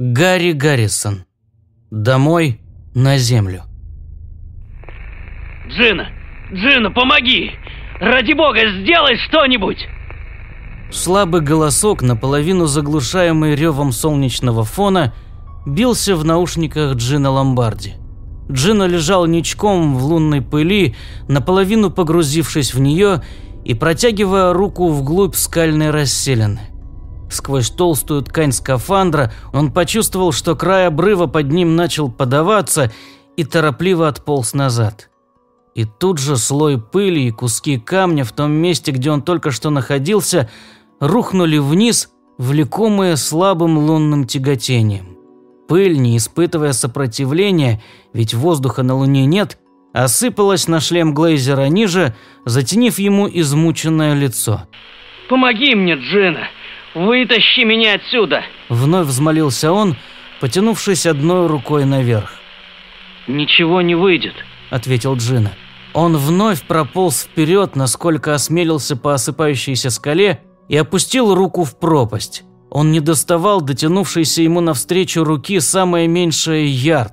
Гарри Гаррисон. Домой на землю. Джина! Джина, помоги! Ради бога, сделай что-нибудь! Слабый голосок, наполовину заглушаемый ревом солнечного фона, бился в наушниках Джина Ломбарди. Джина лежал ничком в лунной пыли, наполовину погрузившись в нее и протягивая руку вглубь скальной расселены. Сквозь толстую ткань скафандра он почувствовал, что край обрыва под ним начал подаваться и торопливо отполз назад. И тут же слой пыли и куски камня в том месте, где он только что находился, рухнули вниз, влекомые слабым лунным тяготением. Пыль, не испытывая сопротивления, ведь воздуха на Луне нет, осыпалась на шлем Глейзера ниже, затенив ему измученное лицо. «Помоги мне, Джина! Вытащи меня отсюда!» Вновь взмолился он, потянувшись одной рукой наверх. «Ничего не выйдет», – ответил Джина. Он вновь прополз вперед, насколько осмелился по осыпающейся скале, и опустил руку в пропасть. Он не доставал дотянувшейся ему навстречу руки самое меньшее ярд.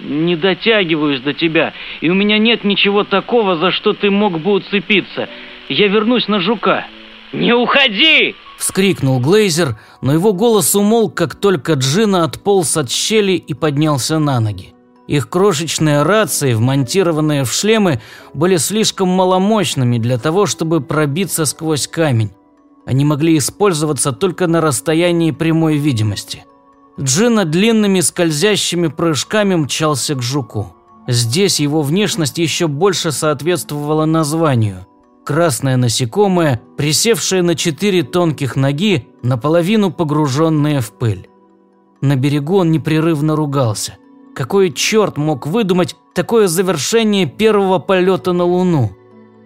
«Не дотягиваюсь до тебя, и у меня нет ничего такого, за что ты мог бы уцепиться. Я вернусь на жука». «Не уходи!» – вскрикнул Глейзер, но его голос умолк, как только Джина отполз от щели и поднялся на ноги. Их крошечные рации, вмонтированные в шлемы, были слишком маломощными для того, чтобы пробиться сквозь камень. Они могли использоваться только на расстоянии прямой видимости. Джина длинными скользящими прыжками мчался к жуку. Здесь его внешность еще больше соответствовала названию. Красное насекомое, присевшее на четыре тонких ноги, наполовину погруженное в пыль. На берегу он непрерывно ругался – какой черт мог выдумать такое завершение первого полета на Луну?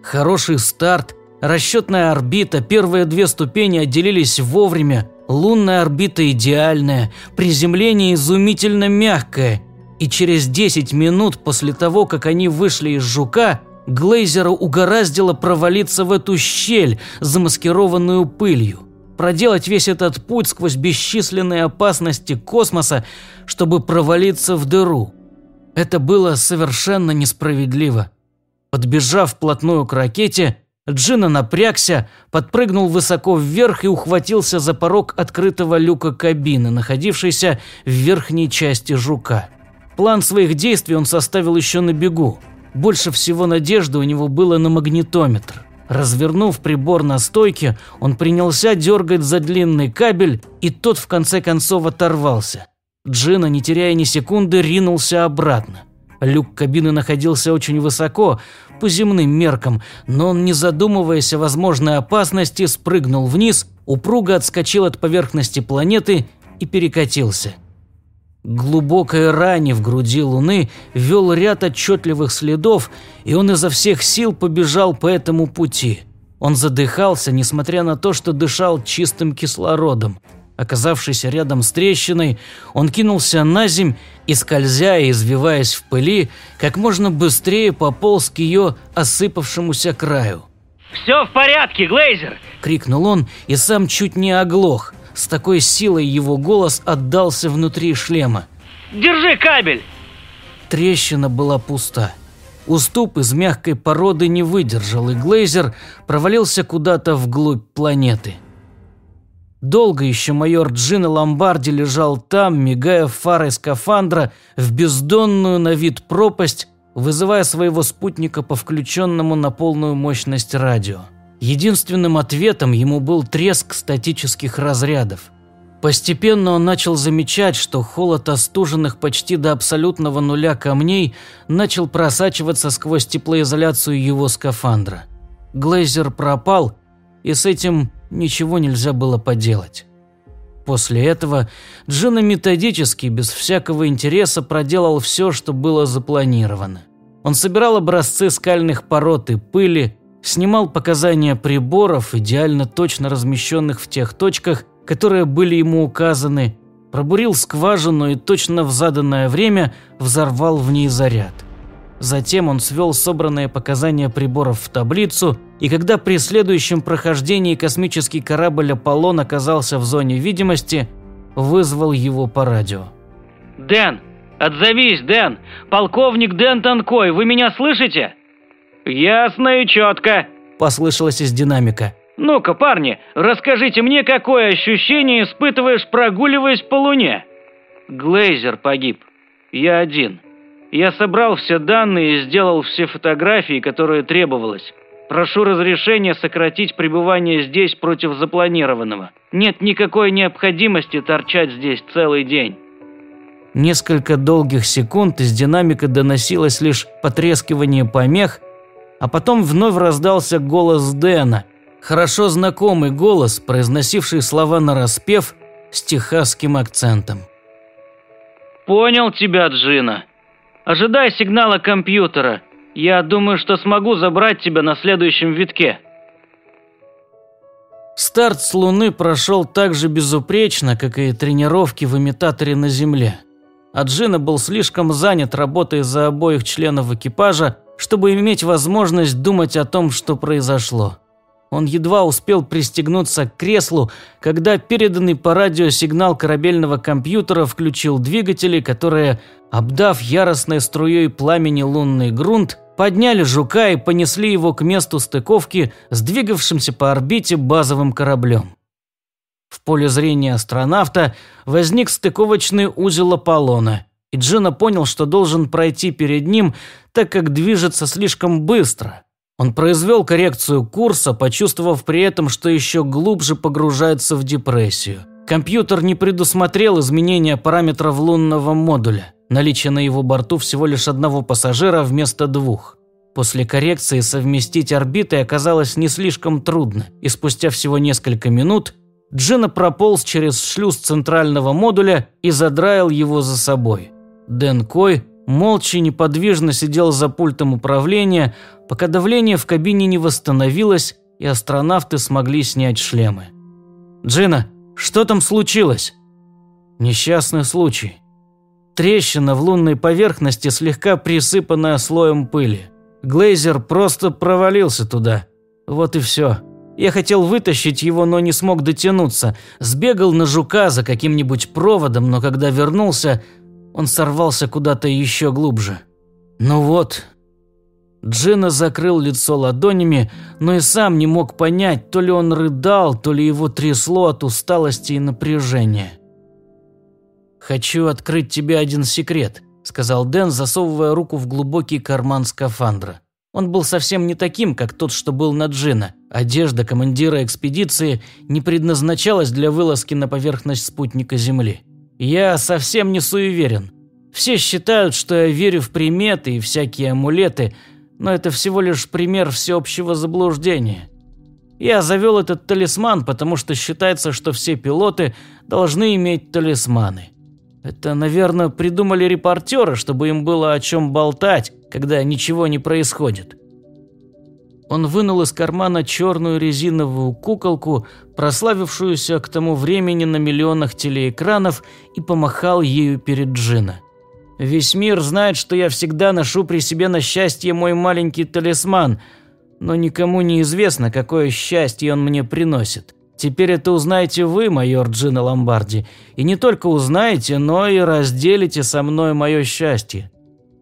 Хороший старт, расчетная орбита, первые две ступени отделились вовремя, лунная орбита идеальная, приземление изумительно мягкое. И через 10 минут после того, как они вышли из «Жука», Глейзера угораздило провалиться в эту щель, замаскированную пылью проделать весь этот путь сквозь бесчисленные опасности космоса, чтобы провалиться в дыру. Это было совершенно несправедливо. Подбежав вплотную к ракете, Джина напрягся, подпрыгнул высоко вверх и ухватился за порог открытого люка кабины, находившейся в верхней части жука. План своих действий он составил еще на бегу. Больше всего надежды у него было на магнитометр. Развернув прибор на стойке, он принялся дергать за длинный кабель, и тот в конце концов оторвался. Джина, не теряя ни секунды, ринулся обратно. Люк кабины находился очень высоко, по земным меркам, но он, не задумываясь о возможной опасности, спрыгнул вниз, упруго отскочил от поверхности планеты и перекатился. Глубокой ране в груди Луны вел ряд отчетливых следов, и он изо всех сил побежал по этому пути. Он задыхался, несмотря на то, что дышал чистым кислородом. Оказавшись рядом с трещиной, он кинулся на земь и, скользя и извиваясь в пыли, как можно быстрее пополз к ее осыпавшемуся краю. «Все в порядке, Глейзер!» – крикнул он и сам чуть не оглох – с такой силой его голос отдался внутри шлема. «Держи кабель!» Трещина была пуста. Уступ из мягкой породы не выдержал, и Глейзер провалился куда-то вглубь планеты. Долго еще майор Джина Ломбарди лежал там, мигая фарой скафандра в бездонную на вид пропасть, вызывая своего спутника по включенному на полную мощность радио. Единственным ответом ему был треск статических разрядов. Постепенно он начал замечать, что холод остуженных почти до абсолютного нуля камней начал просачиваться сквозь теплоизоляцию его скафандра. Глейзер пропал, и с этим ничего нельзя было поделать. После этого Джина методически, без всякого интереса, проделал все, что было запланировано. Он собирал образцы скальных пород и пыли, Снимал показания приборов, идеально точно размещенных в тех точках, которые были ему указаны, пробурил скважину и точно в заданное время взорвал в ней заряд. Затем он свел собранные показания приборов в таблицу, и когда при следующем прохождении космический корабль «Аполлон» оказался в зоне видимости, вызвал его по радио. «Дэн! Отзовись, Дэн! Полковник Дэн Танкой, вы меня слышите?» «Ясно и четко», – послышалось из динамика. «Ну-ка, парни, расскажите мне, какое ощущение испытываешь, прогуливаясь по Луне?» «Глейзер погиб. Я один. Я собрал все данные и сделал все фотографии, которые требовалось. Прошу разрешения сократить пребывание здесь против запланированного. Нет никакой необходимости торчать здесь целый день». Несколько долгих секунд из динамика доносилось лишь потрескивание помех, а потом вновь раздался голос Дэна, хорошо знакомый голос, произносивший слова нараспев с техасским акцентом. «Понял тебя, Джина. Ожидай сигнала компьютера. Я думаю, что смогу забрать тебя на следующем витке». Старт с Луны прошел так же безупречно, как и тренировки в имитаторе на Земле. А Джина был слишком занят работой за обоих членов экипажа, чтобы иметь возможность думать о том, что произошло. Он едва успел пристегнуться к креслу, когда переданный по радио сигнал корабельного компьютера включил двигатели, которые, обдав яростной струей пламени лунный грунт, подняли жука и понесли его к месту стыковки с двигавшимся по орбите базовым кораблем. В поле зрения астронавта возник стыковочный узел Аполлона, и Джина понял, что должен пройти перед ним, так как движется слишком быстро. Он произвел коррекцию курса, почувствовав при этом, что еще глубже погружается в депрессию. Компьютер не предусмотрел изменения параметров лунного модуля. Наличие на его борту всего лишь одного пассажира вместо двух. После коррекции совместить орбиты оказалось не слишком трудно, и спустя всего несколько минут Джина прополз через шлюз центрального модуля и задраил его за собой. Дэн Кой молча и неподвижно сидел за пультом управления, пока давление в кабине не восстановилось и астронавты смогли снять шлемы. «Джина, что там случилось?» Несчастный случай. Трещина в лунной поверхности, слегка присыпанная слоем пыли. Глейзер просто провалился туда. Вот и все. Я хотел вытащить его, но не смог дотянуться. Сбегал на жука за каким-нибудь проводом, но когда вернулся, он сорвался куда-то еще глубже. Ну вот. Джина закрыл лицо ладонями, но и сам не мог понять, то ли он рыдал, то ли его трясло от усталости и напряжения. «Хочу открыть тебе один секрет», – сказал Дэн, засовывая руку в глубокий карман скафандра. Он был совсем не таким, как тот, что был на Джина. Одежда командира экспедиции не предназначалась для вылазки на поверхность спутника Земли. Я совсем не суеверен. Все считают, что я верю в приметы и всякие амулеты, но это всего лишь пример всеобщего заблуждения. Я завел этот талисман, потому что считается, что все пилоты должны иметь талисманы. Это, наверное, придумали репортеры, чтобы им было о чем болтать, когда ничего не происходит. Он вынул из кармана черную резиновую куколку, прославившуюся к тому времени на миллионах телеэкранов, и помахал ею перед Джина. «Весь мир знает, что я всегда ношу при себе на счастье мой маленький талисман, но никому не известно, какое счастье он мне приносит. Теперь это узнаете вы, майор Джина Ломбарди, и не только узнаете, но и разделите со мной мое счастье.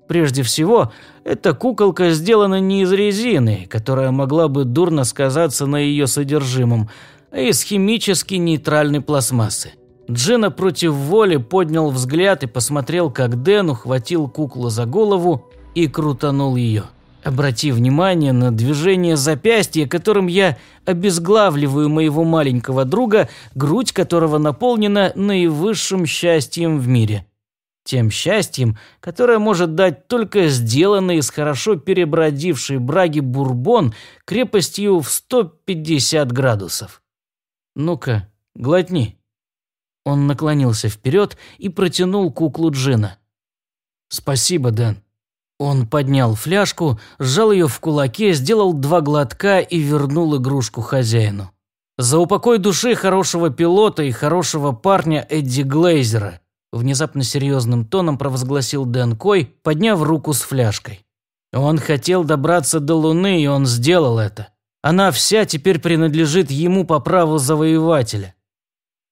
Прежде всего, эта куколка сделана не из резины, которая могла бы дурно сказаться на ее содержимом, а из химически нейтральной пластмассы. Джина против воли поднял взгляд и посмотрел, как Дэн ухватил куклу за голову и крутанул ее. Обрати внимание на движение запястья, которым я обезглавливаю моего маленького друга, грудь которого наполнена наивысшим счастьем в мире тем счастьем, которое может дать только сделанный из хорошо перебродившей браги бурбон крепостью в 150 градусов. Ну-ка, глотни. Он наклонился вперед и протянул куклу Джина. «Спасибо, Дэн». Он поднял фляжку, сжал ее в кулаке, сделал два глотка и вернул игрушку хозяину. За упокой души хорошего пилота и хорошего парня Эдди Глейзера – Внезапно серьезным тоном провозгласил Дэн Кой, подняв руку с фляжкой. Он хотел добраться до Луны, и он сделал это. Она вся теперь принадлежит ему по праву завоевателя.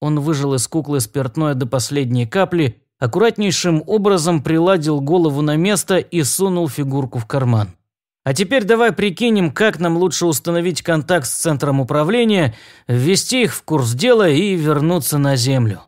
Он выжил из куклы спиртное до последней капли, аккуратнейшим образом приладил голову на место и сунул фигурку в карман. А теперь давай прикинем, как нам лучше установить контакт с центром управления, ввести их в курс дела и вернуться на Землю.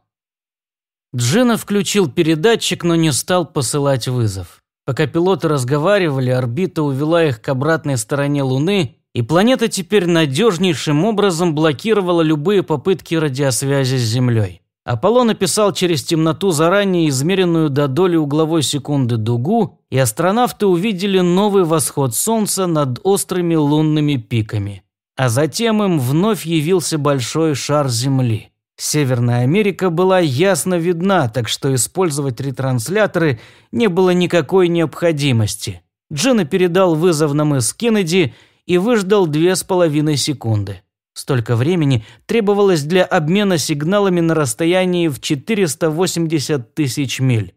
Джина включил передатчик, но не стал посылать вызов. Пока пилоты разговаривали, орбита увела их к обратной стороне Луны, и планета теперь надежнейшим образом блокировала любые попытки радиосвязи с Землей. Аполлон описал через темноту заранее измеренную до доли угловой секунды дугу, и астронавты увидели новый восход Солнца над острыми лунными пиками. А затем им вновь явился большой шар Земли. Северная Америка была ясно видна, так что использовать ретрансляторы не было никакой необходимости. Джина передал вызов на мыс Кеннеди и выждал две с половиной секунды. Столько времени требовалось для обмена сигналами на расстоянии в 480 тысяч миль.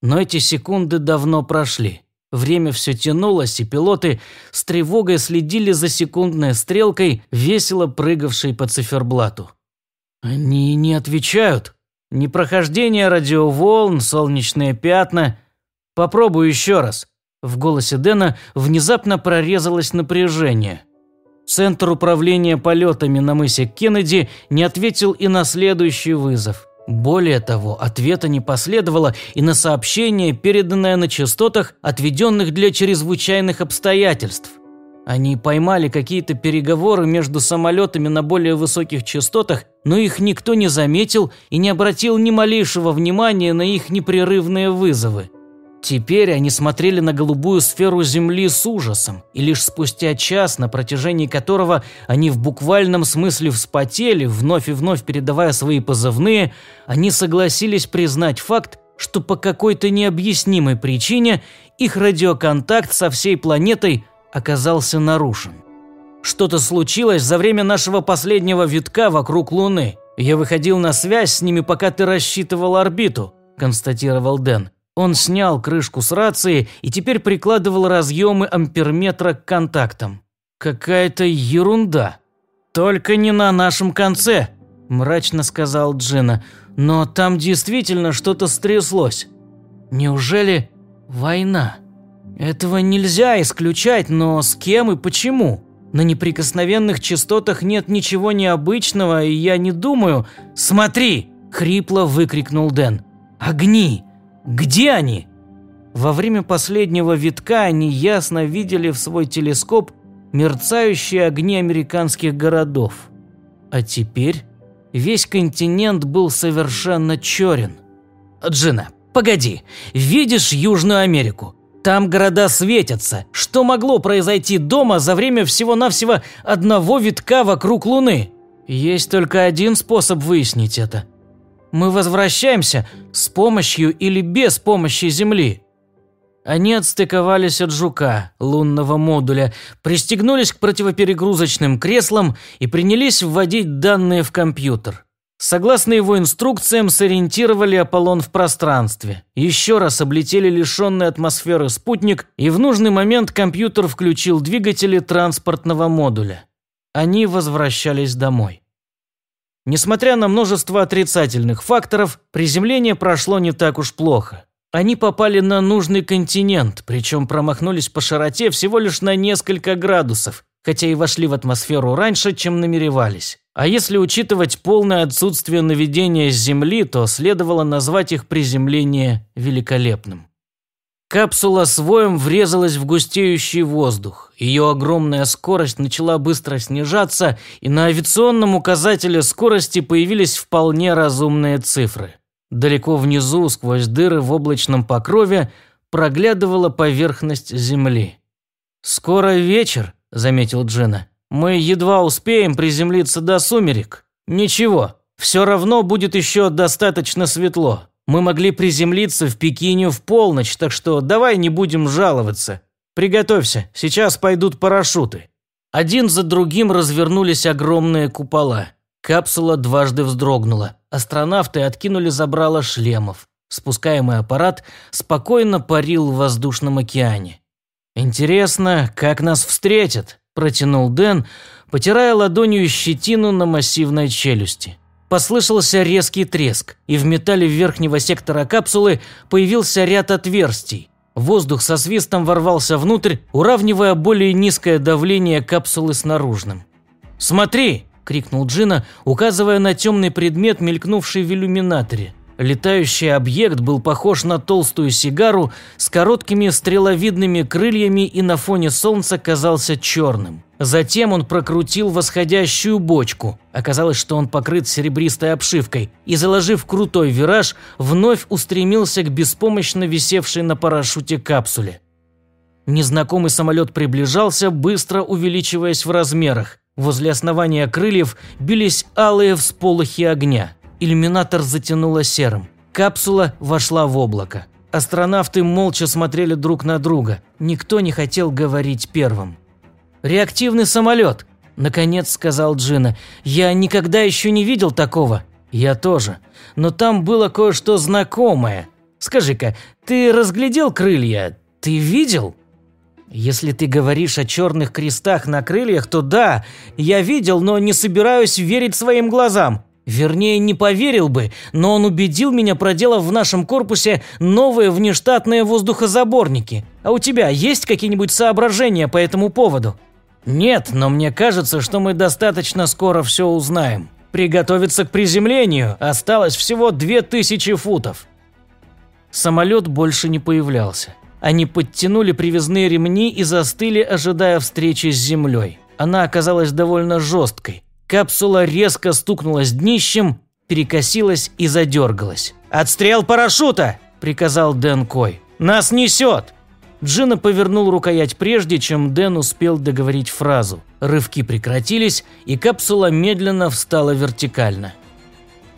Но эти секунды давно прошли. Время все тянулось, и пилоты с тревогой следили за секундной стрелкой, весело прыгавшей по циферблату. Они не отвечают. Непрохождение радиоволн, солнечные пятна. Попробую еще раз. В голосе Дэна внезапно прорезалось напряжение. Центр управления полетами на мысе Кеннеди не ответил и на следующий вызов. Более того, ответа не последовало и на сообщение, переданное на частотах, отведенных для чрезвычайных обстоятельств. Они поймали какие-то переговоры между самолетами на более высоких частотах, но их никто не заметил и не обратил ни малейшего внимания на их непрерывные вызовы. Теперь они смотрели на голубую сферу Земли с ужасом, и лишь спустя час, на протяжении которого они в буквальном смысле вспотели, вновь и вновь передавая свои позывные, они согласились признать факт, что по какой-то необъяснимой причине их радиоконтакт со всей планетой – оказался нарушен. Что-то случилось за время нашего последнего витка вокруг Луны. Я выходил на связь с ними, пока ты рассчитывал орбиту», – констатировал Дэн. Он снял крышку с рации и теперь прикладывал разъемы амперметра к контактам. «Какая-то ерунда. Только не на нашем конце», – мрачно сказал Джина. «Но там действительно что-то стряслось. Неужели война?» Этого нельзя исключать, но с кем и почему? На неприкосновенных частотах нет ничего необычного, и я не думаю... «Смотри!» – хрипло выкрикнул Дэн. «Огни! Где они?» Во время последнего витка они ясно видели в свой телескоп мерцающие огни американских городов. А теперь весь континент был совершенно черен. «Джина, погоди, видишь Южную Америку? Там города светятся. Что могло произойти дома за время всего-навсего одного витка вокруг Луны? Есть только один способ выяснить это. Мы возвращаемся с помощью или без помощи Земли. Они отстыковались от жука, лунного модуля, пристегнулись к противоперегрузочным креслам и принялись вводить данные в компьютер. Согласно его инструкциям, сориентировали Аполлон в пространстве. Еще раз облетели лишенный атмосферы спутник, и в нужный момент компьютер включил двигатели транспортного модуля. Они возвращались домой. Несмотря на множество отрицательных факторов, приземление прошло не так уж плохо. Они попали на нужный континент, причем промахнулись по широте всего лишь на несколько градусов, хотя и вошли в атмосферу раньше, чем намеревались. А если учитывать полное отсутствие наведения с Земли, то следовало назвать их приземление великолепным. Капсула с воем врезалась в густеющий воздух. Ее огромная скорость начала быстро снижаться, и на авиационном указателе скорости появились вполне разумные цифры. Далеко внизу, сквозь дыры в облачном покрове, проглядывала поверхность Земли. «Скоро вечер», – заметил Джина. Мы едва успеем приземлиться до сумерек. Ничего, все равно будет еще достаточно светло. Мы могли приземлиться в Пекине в полночь, так что давай не будем жаловаться. Приготовься, сейчас пойдут парашюты. Один за другим развернулись огромные купола. Капсула дважды вздрогнула. Астронавты откинули забрало шлемов. Спускаемый аппарат спокойно парил в воздушном океане. Интересно, как нас встретят? – протянул Дэн, потирая ладонью щетину на массивной челюсти. послышался резкий треск, и в металле верхнего сектора капсулы появился ряд отверстий. Воздух со свистом ворвался внутрь, уравнивая более низкое давление капсулы с наружным. «Смотри!» – крикнул Джина, указывая на темный предмет, мелькнувший в иллюминаторе. Летающий объект был похож на толстую сигару с короткими стреловидными крыльями и на фоне солнца казался черным. Затем он прокрутил восходящую бочку. Оказалось, что он покрыт серебристой обшивкой и, заложив крутой вираж, вновь устремился к беспомощно висевшей на парашюте капсуле. Незнакомый самолет приближался, быстро увеличиваясь в размерах. Возле основания крыльев бились алые всполохи огня. Иллюминатор затянуло серым. Капсула вошла в облако. Астронавты молча смотрели друг на друга. Никто не хотел говорить первым. «Реактивный самолет», – наконец сказал Джина. «Я никогда еще не видел такого». «Я тоже. Но там было кое-что знакомое. Скажи-ка, ты разглядел крылья? Ты видел?» «Если ты говоришь о черных крестах на крыльях, то да, я видел, но не собираюсь верить своим глазам. Вернее, не поверил бы, но он убедил меня, проделав в нашем корпусе новые внештатные воздухозаборники. А у тебя есть какие-нибудь соображения по этому поводу?» «Нет, но мне кажется, что мы достаточно скоро все узнаем. Приготовиться к приземлению осталось всего две тысячи футов». Самолет больше не появлялся. Они подтянули привязные ремни и застыли, ожидая встречи с землей. Она оказалась довольно жесткой. Капсула резко стукнулась днищем, перекосилась и задергалась. «Отстрел парашюта!» – приказал Дэн Кой. «Нас несет!» Джина повернул рукоять прежде, чем Дэн успел договорить фразу. Рывки прекратились, и капсула медленно встала вертикально.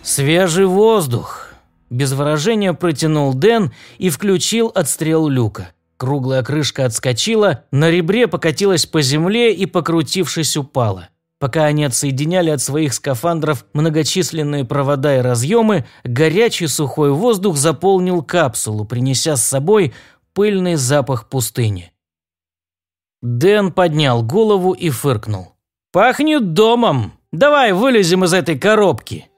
«Свежий воздух!» Без выражения протянул Дэн и включил отстрел люка. Круглая крышка отскочила, на ребре покатилась по земле и, покрутившись, упала. Пока они отсоединяли от своих скафандров многочисленные провода и разъемы, горячий сухой воздух заполнил капсулу, принеся с собой пыльный запах пустыни. Дэн поднял голову и фыркнул. «Пахнет домом! Давай вылезем из этой коробки!»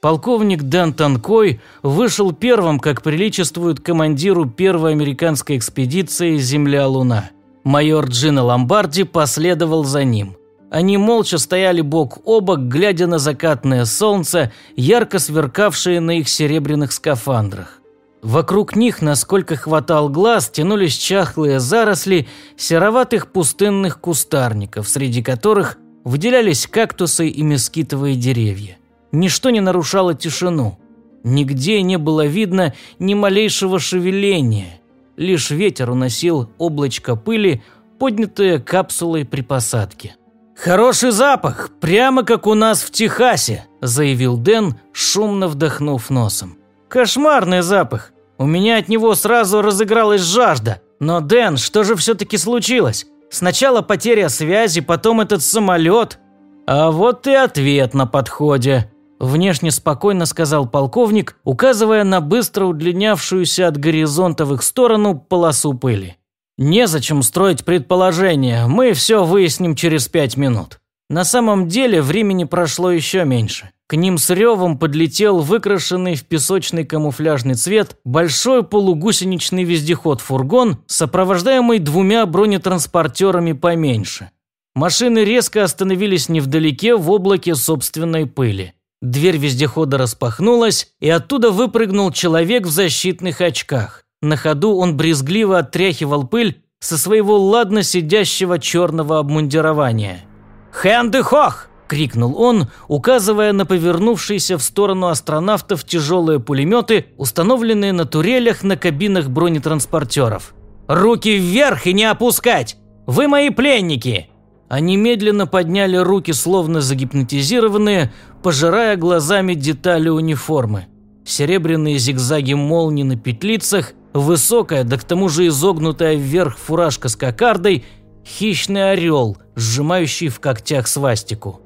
Полковник Дэн Танкой вышел первым, как приличествует командиру первой американской экспедиции «Земля-Луна». Майор Джина Ломбарди последовал за ним. Они молча стояли бок о бок, глядя на закатное солнце, ярко сверкавшее на их серебряных скафандрах. Вокруг них, насколько хватал глаз, тянулись чахлые заросли сероватых пустынных кустарников, среди которых выделялись кактусы и мескитовые деревья. Ничто не нарушало тишину. Нигде не было видно ни малейшего шевеления. Лишь ветер уносил облачко пыли, поднятые капсулой при посадке. «Хороший запах, прямо как у нас в Техасе», – заявил Дэн, шумно вдохнув носом. Кошмарный запах. У меня от него сразу разыгралась жажда. Но, Дэн, что же все-таки случилось? Сначала потеря связи, потом этот самолет. А вот и ответ на подходе. Внешне спокойно сказал полковник, указывая на быстро удлинявшуюся от горизонта в их сторону полосу пыли. «Незачем строить предположения, мы все выясним через пять минут». На самом деле времени прошло еще меньше. К ним с ревом подлетел выкрашенный в песочный камуфляжный цвет большой полугусеничный вездеход-фургон, сопровождаемый двумя бронетранспортерами поменьше. Машины резко остановились невдалеке в облаке собственной пыли. Дверь вездехода распахнулась, и оттуда выпрыгнул человек в защитных очках. На ходу он брезгливо отряхивал пыль со своего ладно сидящего черного обмундирования. «Хэнды Хох!» – крикнул он, указывая на повернувшиеся в сторону астронавтов тяжелые пулеметы, установленные на турелях на кабинах бронетранспортеров. «Руки вверх и не опускать! Вы мои пленники!» Они медленно подняли руки, словно загипнотизированные, пожирая глазами детали униформы. Серебряные зигзаги молний на петлицах, высокая, да к тому же изогнутая вверх фуражка с кокардой – хищный орел, сжимающий в когтях свастику.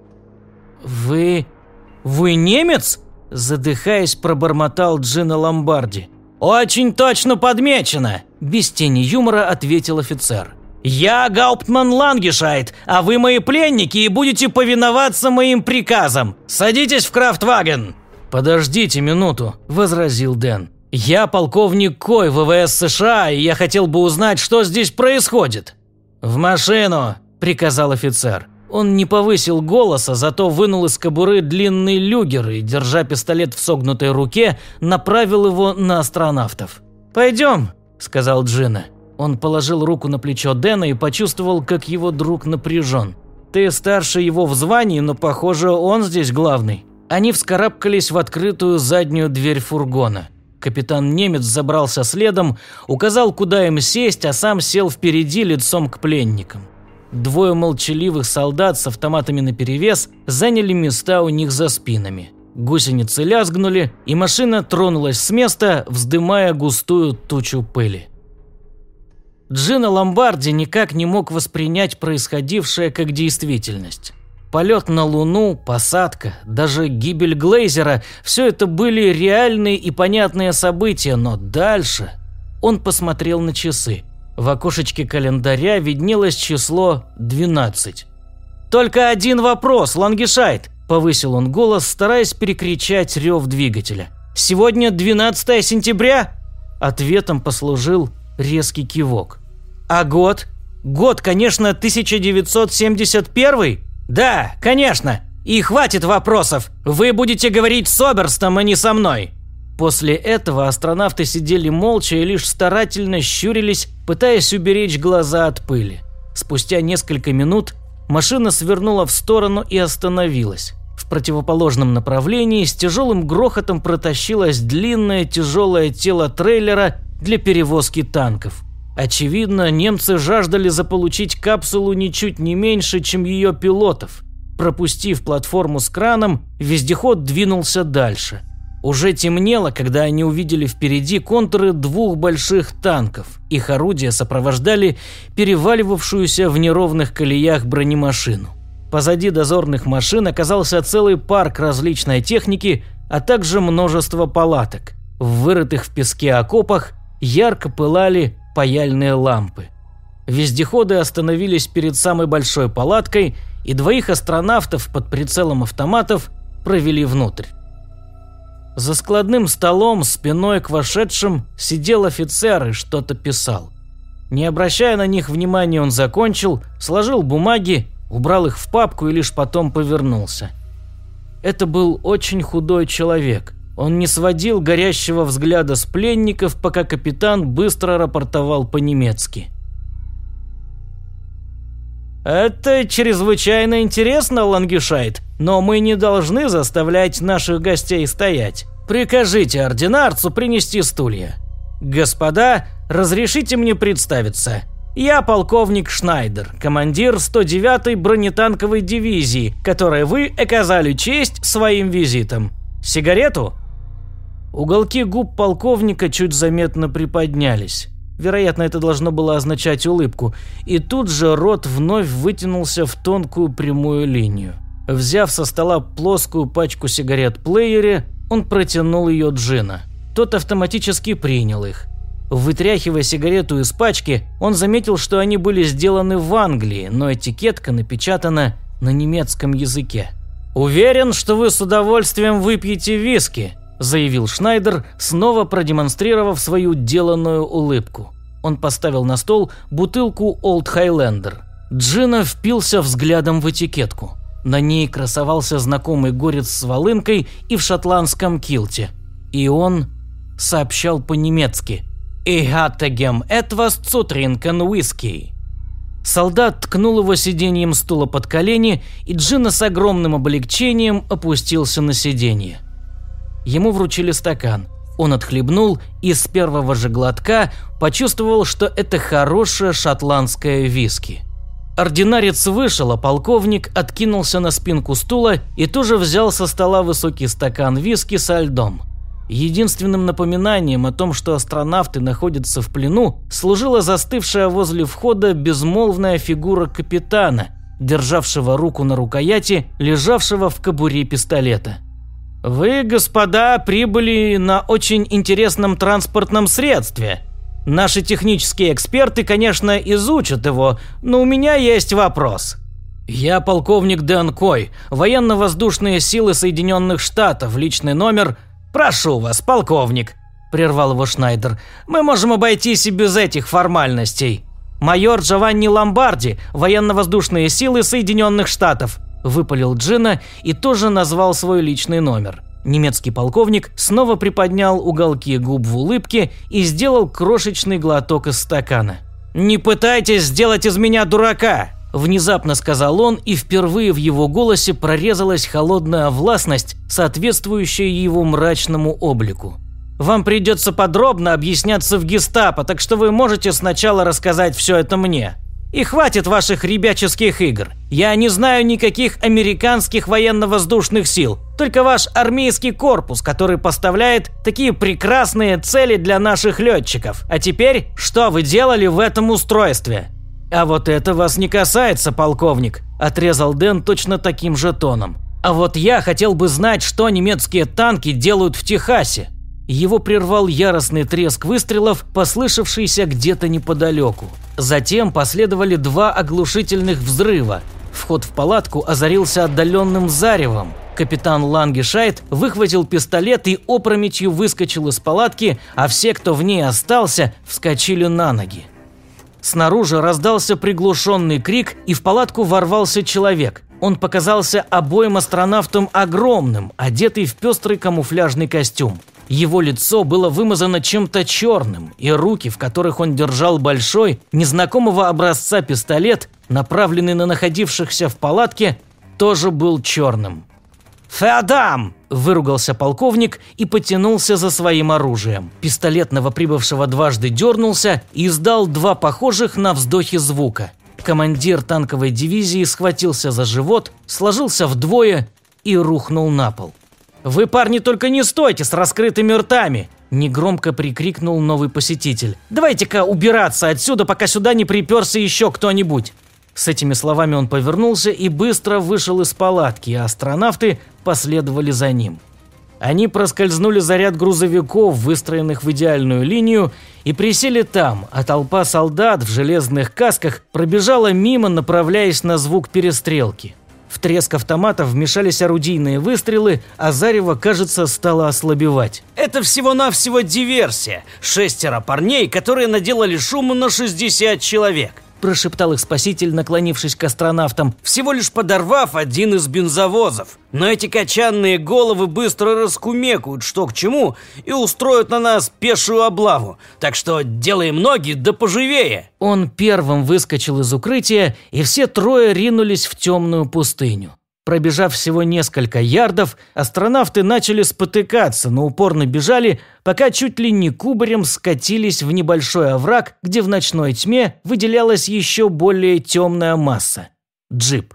«Вы... вы немец?» – задыхаясь, пробормотал Джина Ломбарди. «Очень точно подмечено!» – без тени юмора ответил офицер. «Я Гауптман Лангешайд, а вы мои пленники и будете повиноваться моим приказам. Садитесь в Крафтваген!» «Подождите минуту», – возразил Дэн. «Я полковник Кой ВВС США, и я хотел бы узнать, что здесь происходит». «В машину!» – приказал офицер. Он не повысил голоса, зато вынул из кобуры длинный люгер и, держа пистолет в согнутой руке, направил его на астронавтов. «Пойдем», – сказал Джина. Он положил руку на плечо Дэна и почувствовал, как его друг напряжен. «Ты старше его в звании, но, похоже, он здесь главный». Они вскарабкались в открытую заднюю дверь фургона. Капитан Немец забрался следом, указал, куда им сесть, а сам сел впереди лицом к пленникам. Двое молчаливых солдат с автоматами наперевес заняли места у них за спинами. Гусеницы лязгнули, и машина тронулась с места, вздымая густую тучу пыли. Джина Ломбарди никак не мог воспринять происходившее как действительность. Полет на Луну, посадка, даже гибель Глейзера – все это были реальные и понятные события, но дальше… Он посмотрел на часы. В окошечке календаря виднелось число 12. «Только один вопрос, Лангишайт!» – повысил он голос, стараясь перекричать рев двигателя. «Сегодня 12 сентября?» Ответом послужил резкий кивок. А год? Год, конечно, 1971? Да, конечно. И хватит вопросов. Вы будете говорить с Оберстом, а не со мной. После этого астронавты сидели молча и лишь старательно щурились, пытаясь уберечь глаза от пыли. Спустя несколько минут машина свернула в сторону и остановилась. В противоположном направлении с тяжелым грохотом протащилось длинное тяжелое тело трейлера для перевозки танков. Очевидно, немцы жаждали заполучить капсулу ничуть не меньше, чем ее пилотов. Пропустив платформу с краном, вездеход двинулся дальше. Уже темнело, когда они увидели впереди контуры двух больших танков. Их орудия сопровождали переваливавшуюся в неровных колеях бронемашину. Позади дозорных машин оказался целый парк различной техники, а также множество палаток. В вырытых в песке окопах ярко пылали паяльные лампы. Вездеходы остановились перед самой большой палаткой, и двоих астронавтов под прицелом автоматов провели внутрь. За складным столом спиной к вошедшим сидел офицер и что-то писал. Не обращая на них внимания, он закончил, сложил бумаги, убрал их в папку и лишь потом повернулся. Это был очень худой человек – он не сводил горящего взгляда с пленников, пока капитан быстро рапортовал по-немецки. «Это чрезвычайно интересно, Лангишайт, но мы не должны заставлять наших гостей стоять. Прикажите ординарцу принести стулья. Господа, разрешите мне представиться. Я полковник Шнайдер, командир 109-й бронетанковой дивизии, которой вы оказали честь своим визитом. Сигарету?» Уголки губ полковника чуть заметно приподнялись. Вероятно, это должно было означать улыбку. И тут же рот вновь вытянулся в тонкую прямую линию. Взяв со стола плоскую пачку сигарет плеере, он протянул ее Джина. Тот автоматически принял их. Вытряхивая сигарету из пачки, он заметил, что они были сделаны в Англии, но этикетка напечатана на немецком языке. «Уверен, что вы с удовольствием выпьете виски», заявил Шнайдер, снова продемонстрировав свою деланную улыбку. Он поставил на стол бутылку Old Highlander. Джина впился взглядом в этикетку. На ней красовался знакомый горец с волынкой и в шотландском килте. И он сообщал по-немецки «И хаттегем etwas zu trinken whisky». Солдат ткнул его сиденьем стула под колени, и Джина с огромным облегчением опустился на сиденье. Ему вручили стакан. Он отхлебнул и с первого же глотка почувствовал, что это хорошее шотландское виски. Ординарец вышел, а полковник откинулся на спинку стула и тоже взял со стола высокий стакан виски со льдом. Единственным напоминанием о том, что астронавты находятся в плену, служила застывшая возле входа безмолвная фигура капитана, державшего руку на рукояти, лежавшего в кобуре пистолета. «Вы, господа, прибыли на очень интересном транспортном средстве», Наши технические эксперты, конечно, изучат его, но у меня есть вопрос. Я полковник Дэн Кой, военно-воздушные силы Соединенных Штатов, личный номер. Прошу вас, полковник, прервал его Шнайдер. Мы можем обойтись и без этих формальностей. Майор Джованни Ломбарди, военно-воздушные силы Соединенных Штатов, выпалил Джина и тоже назвал свой личный номер. Немецкий полковник снова приподнял уголки губ в улыбке и сделал крошечный глоток из стакана. «Не пытайтесь сделать из меня дурака!» Внезапно сказал он, и впервые в его голосе прорезалась холодная властность, соответствующая его мрачному облику. «Вам придется подробно объясняться в гестапо, так что вы можете сначала рассказать все это мне. И хватит ваших ребяческих игр. Я не знаю никаких американских военно-воздушных сил, только ваш армейский корпус, который поставляет такие прекрасные цели для наших летчиков. А теперь, что вы делали в этом устройстве? А вот это вас не касается, полковник, отрезал Дэн точно таким же тоном. А вот я хотел бы знать, что немецкие танки делают в Техасе. Его прервал яростный треск выстрелов, послышавшийся где-то неподалеку. Затем последовали два оглушительных взрыва. Вход в палатку озарился отдаленным заревом. Капитан Лангешайт выхватил пистолет и опрометью выскочил из палатки, а все, кто в ней остался, вскочили на ноги. Снаружи раздался приглушенный крик, и в палатку ворвался человек. Он показался обоим астронавтам огромным, одетый в пестрый камуфляжный костюм. Его лицо было вымазано чем-то черным, и руки, в которых он держал большой, незнакомого образца пистолет, направленный на находившихся в палатке, тоже был черным. «Феодам!» – выругался полковник и потянулся за своим оружием. Пистолет новоприбывшего дважды дернулся и издал два похожих на вздохи звука. Командир танковой дивизии схватился за живот, сложился вдвое и рухнул на пол. «Вы, парни, только не стойте с раскрытыми ртами!» Негромко прикрикнул новый посетитель. «Давайте-ка убираться отсюда, пока сюда не приперся еще кто-нибудь!» С этими словами он повернулся и быстро вышел из палатки, а астронавты последовали за ним. Они проскользнули за ряд грузовиков, выстроенных в идеальную линию, и присели там, а толпа солдат в железных касках пробежала мимо, направляясь на звук перестрелки. В треск автоматов вмешались орудийные выстрелы, а зарево, кажется, стало ослабевать. «Это всего-навсего диверсия. Шестеро парней, которые наделали шуму на 60 человек прошептал их спаситель, наклонившись к астронавтам, всего лишь подорвав один из бензовозов. Но эти качанные головы быстро раскумекают, что к чему, и устроят на нас пешую облаву. Так что делаем ноги да поживее. Он первым выскочил из укрытия, и все трое ринулись в темную пустыню. Пробежав всего несколько ярдов, астронавты начали спотыкаться, но упорно бежали, пока чуть ли не кубарем скатились в небольшой овраг, где в ночной тьме выделялась еще более темная масса – джип.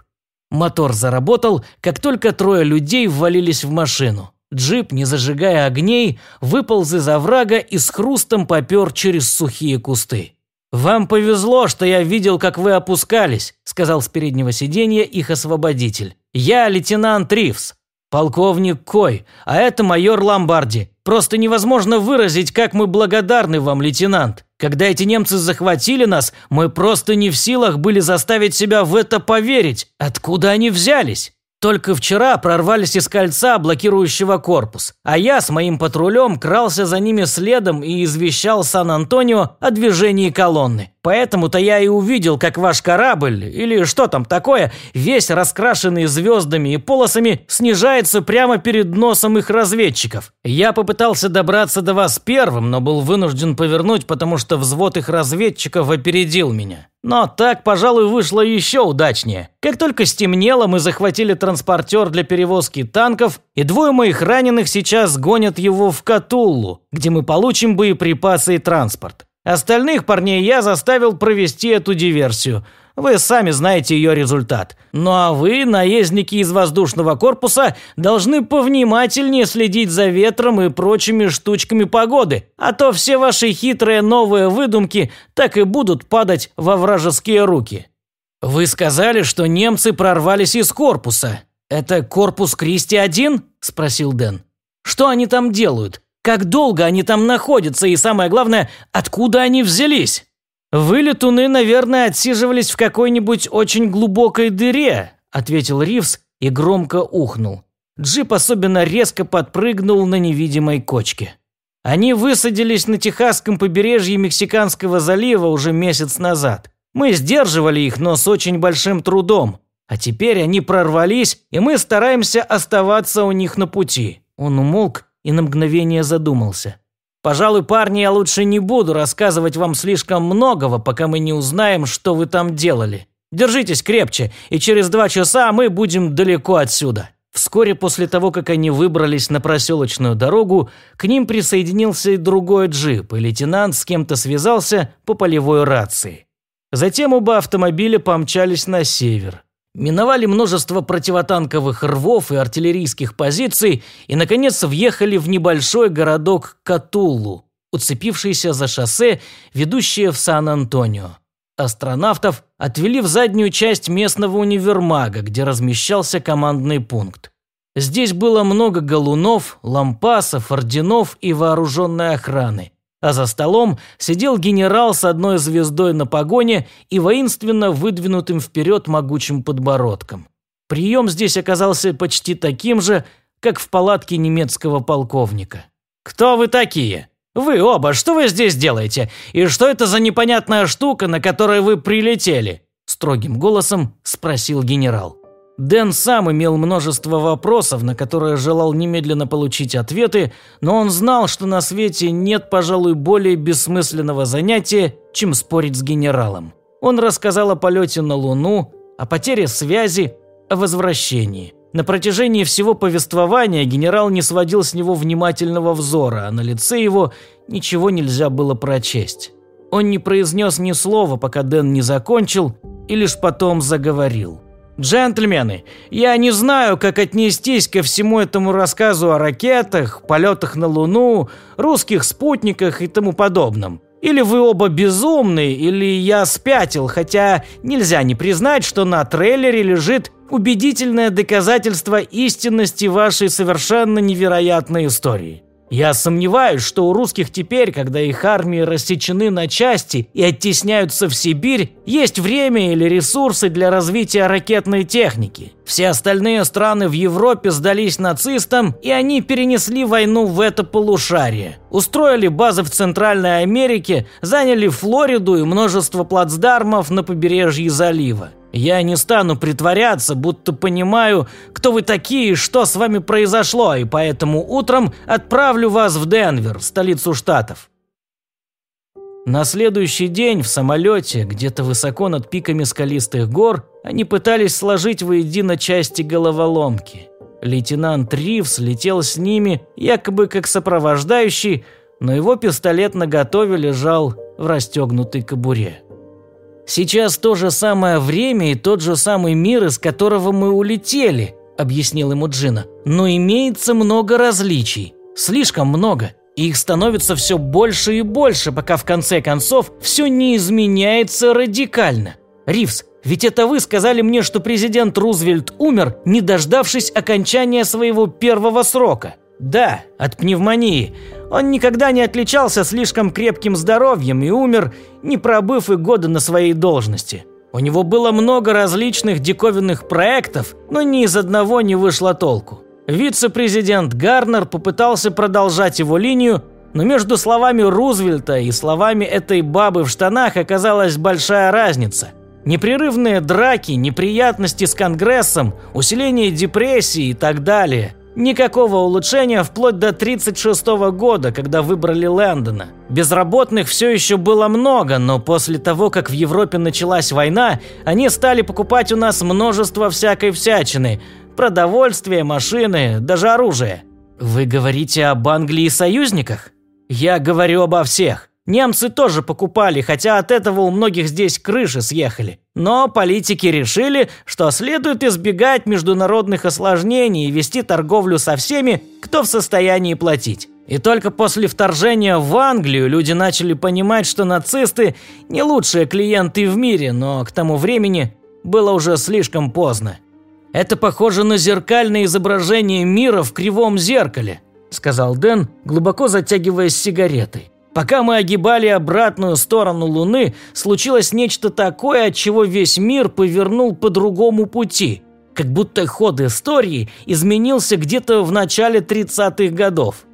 Мотор заработал, как только трое людей ввалились в машину. Джип, не зажигая огней, выполз из оврага и с хрустом попер через сухие кусты. «Вам повезло, что я видел, как вы опускались», – сказал с переднего сиденья их освободитель. «Я лейтенант Ривз, полковник Кой, а это майор Ломбарди. Просто невозможно выразить, как мы благодарны вам, лейтенант. Когда эти немцы захватили нас, мы просто не в силах были заставить себя в это поверить. Откуда они взялись?» Только вчера прорвались из кольца, блокирующего корпус, а я с моим патрулем крался за ними следом и извещал Сан-Антонио о движении колонны. Поэтому-то я и увидел, как ваш корабль, или что там такое, весь раскрашенный звездами и полосами, снижается прямо перед носом их разведчиков. Я попытался добраться до вас первым, но был вынужден повернуть, потому что взвод их разведчиков опередил меня. Но так, пожалуй, вышло еще удачнее. Как только стемнело, мы захватили транспортер для перевозки танков, и двое моих раненых сейчас гонят его в Катуллу, где мы получим боеприпасы и транспорт. Остальных парней я заставил провести эту диверсию. Вы сами знаете ее результат. Ну а вы, наездники из воздушного корпуса, должны повнимательнее следить за ветром и прочими штучками погоды, а то все ваши хитрые новые выдумки так и будут падать во вражеские руки. Вы сказали, что немцы прорвались из корпуса. Это корпус Кристи-1? спросил Дэн. Что они там делают? Как долго они там находятся и, самое главное, откуда они взялись? Вы, летуны, наверное, отсиживались в какой-нибудь очень глубокой дыре, ответил Ривз и громко ухнул. Джип особенно резко подпрыгнул на невидимой кочке. Они высадились на Техасском побережье Мексиканского залива уже месяц назад. Мы сдерживали их, но с очень большим трудом. А теперь они прорвались, и мы стараемся оставаться у них на пути. Он умолк и на мгновение задумался. Пожалуй, парни, я лучше не буду рассказывать вам слишком многого, пока мы не узнаем, что вы там делали. Держитесь крепче, и через два часа мы будем далеко отсюда. Вскоре после того, как они выбрались на проселочную дорогу, к ним присоединился и другой джип, и лейтенант с кем-то связался по полевой рации. Затем оба автомобиля помчались на север. Миновали множество противотанковых рвов и артиллерийских позиций и, наконец, въехали в небольшой городок Катуллу, уцепившийся за шоссе, ведущее в Сан-Антонио. Астронавтов отвели в заднюю часть местного универмага, где размещался командный пункт. Здесь было много галунов, лампасов, орденов и вооруженной охраны. А за столом сидел генерал с одной звездой на погоне и воинственно выдвинутым вперед могучим подбородком. Прием здесь оказался почти таким же, как в палатке немецкого полковника. «Кто вы такие? Вы оба, что вы здесь делаете? И что это за непонятная штука, на которой вы прилетели?» Строгим голосом спросил генерал. Дэн сам имел множество вопросов, на которые желал немедленно получить ответы, но он знал, что на свете нет, пожалуй, более бессмысленного занятия, чем спорить с генералом. Он рассказал о полете на Луну, о потере связи, о возвращении. На протяжении всего повествования генерал не сводил с него внимательного взора, а на лице его ничего нельзя было прочесть. Он не произнес ни слова, пока Дэн не закончил, и лишь потом заговорил. Джентльмены, я не знаю, как отнестись ко всему этому рассказу о ракетах, полетах на Луну, русских спутниках и тому подобном. Или вы оба безумны, или я спятил, хотя нельзя не признать, что на трейлере лежит убедительное доказательство истинности вашей совершенно невероятной истории. Я сомневаюсь, что у русских теперь, когда их армии рассечены на части и оттесняются в Сибирь, есть время или ресурсы для развития ракетной техники. Все остальные страны в Европе сдались нацистам, и они перенесли войну в это полушарие. Устроили базы в Центральной Америке, заняли Флориду и множество плацдармов на побережье залива. Я не стану притворяться, будто понимаю, кто вы такие и что с вами произошло, и поэтому утром отправлю вас в Денвер, столицу штатов. На следующий день в самолете, где-то высоко над пиками скалистых гор, они пытались сложить воедино части головоломки. Лейтенант Ривз летел с ними, якобы как сопровождающий, но его пистолет наготове лежал в расстегнутой кобуре. Сейчас то же самое время и тот же самый мир, из которого мы улетели», – объяснил ему Джина. «Но имеется много различий. Слишком много. И их становится все больше и больше, пока в конце концов все не изменяется радикально. Ривз, ведь это вы сказали мне, что президент Рузвельт умер, не дождавшись окончания своего первого срока. Да, от пневмонии. Он никогда не отличался слишком крепким здоровьем и умер, не пробыв и года на своей должности. У него было много различных диковинных проектов, но ни из одного не вышло толку. Вице-президент Гарнер попытался продолжать его линию, но между словами Рузвельта и словами этой бабы в штанах оказалась большая разница. Непрерывные драки, неприятности с Конгрессом, усиление депрессии и так далее. Никакого улучшения вплоть до 36 -го года, когда выбрали Лэндона. Безработных все еще было много, но после того, как в Европе началась война, они стали покупать у нас множество всякой всячины. Продовольствие, машины, даже оружие. Вы говорите об Англии и союзниках? Я говорю обо всех. Немцы тоже покупали, хотя от этого у многих здесь крыши съехали. Но политики решили, что следует избегать международных осложнений и вести торговлю со всеми, кто в состоянии платить. И только после вторжения в Англию люди начали понимать, что нацисты не лучшие клиенты в мире, но к тому времени было уже слишком поздно. Это похоже на зеркальное изображение мира в кривом зеркале. – сказал Дэн, глубоко затягиваясь сигаретой. Пока мы огибали обратную сторону Луны, случилось нечто такое, от чего весь мир повернул по другому пути. Как будто ход истории изменился где-то в начале 30-х годов.